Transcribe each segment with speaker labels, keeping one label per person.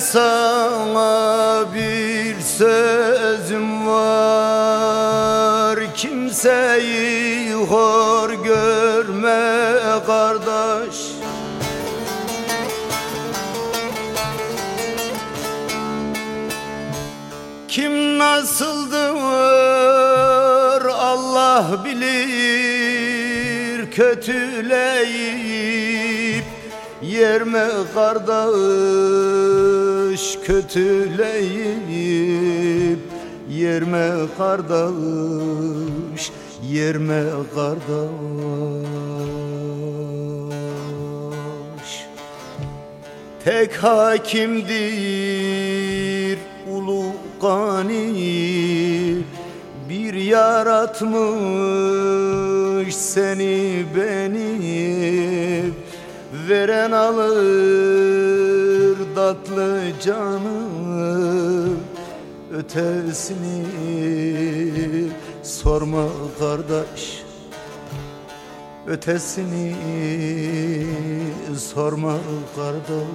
Speaker 1: sana bir sözüm var. Kimseyi hor görme kardeş. Kim nasıldır Allah bilir. Kötüleyip yerme kardeş Kötüleyip? Yerme kardeş Yerme kardeş? Tek hakimdir ulu gani. Bir yaratmış seni beni Veren alır tatlı canı Ötesini sorma kardeş Ötesini sorma kardeş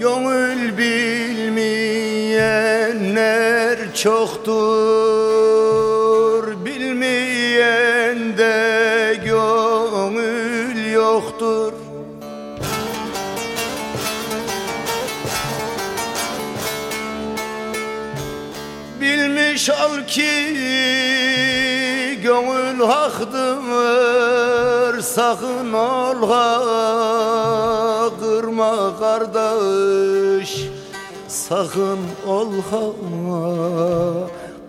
Speaker 1: Gönül bilmeyenler çoktur Bilmeyen de gönül yoktur. Bilmiş ol ki gönül haktır Sakın ol ha kırma kardeş. Sakın ol ha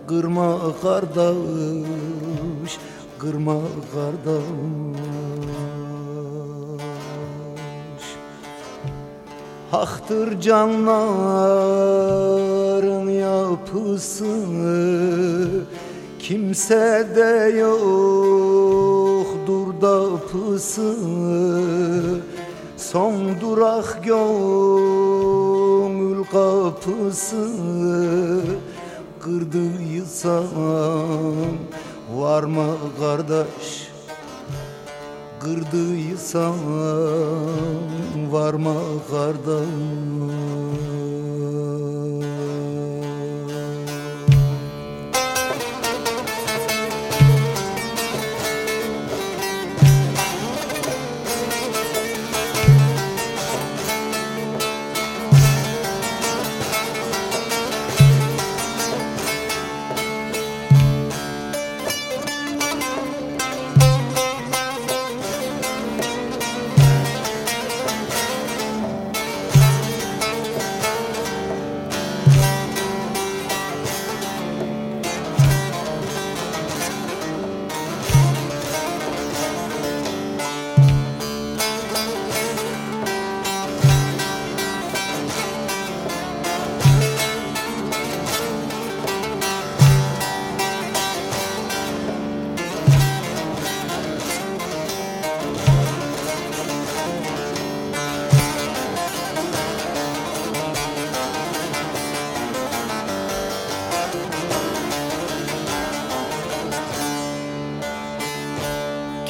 Speaker 1: kırma kardeş. Kırma kardeş. Haktır canların yapısı. Kimsede yoktur da pısı Son durak gönül kapısı Kırdıysam varma kardeş Kırdıysam varma kardeş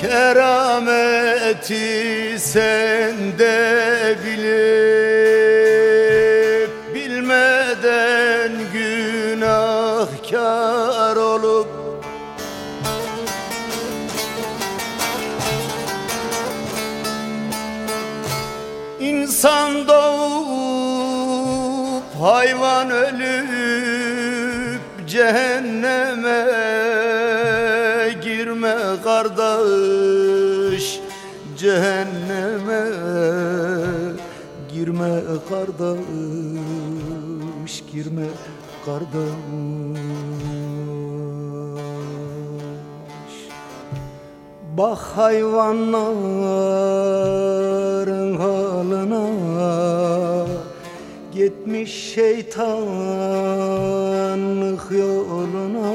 Speaker 1: Kerameti sende bilip Bilmeden günahkar olup İnsan doğup hayvan ölüp cehenneme cehenneme girme kardeş girme kardeş. Bak hayvanların halına Gitmiş şeytanlık yoluna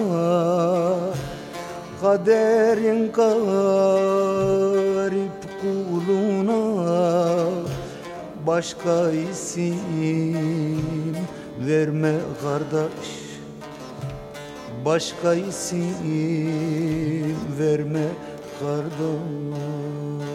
Speaker 1: Kaderin garip kuluna Başka isim verme kardeş. Başka isim verme kardeş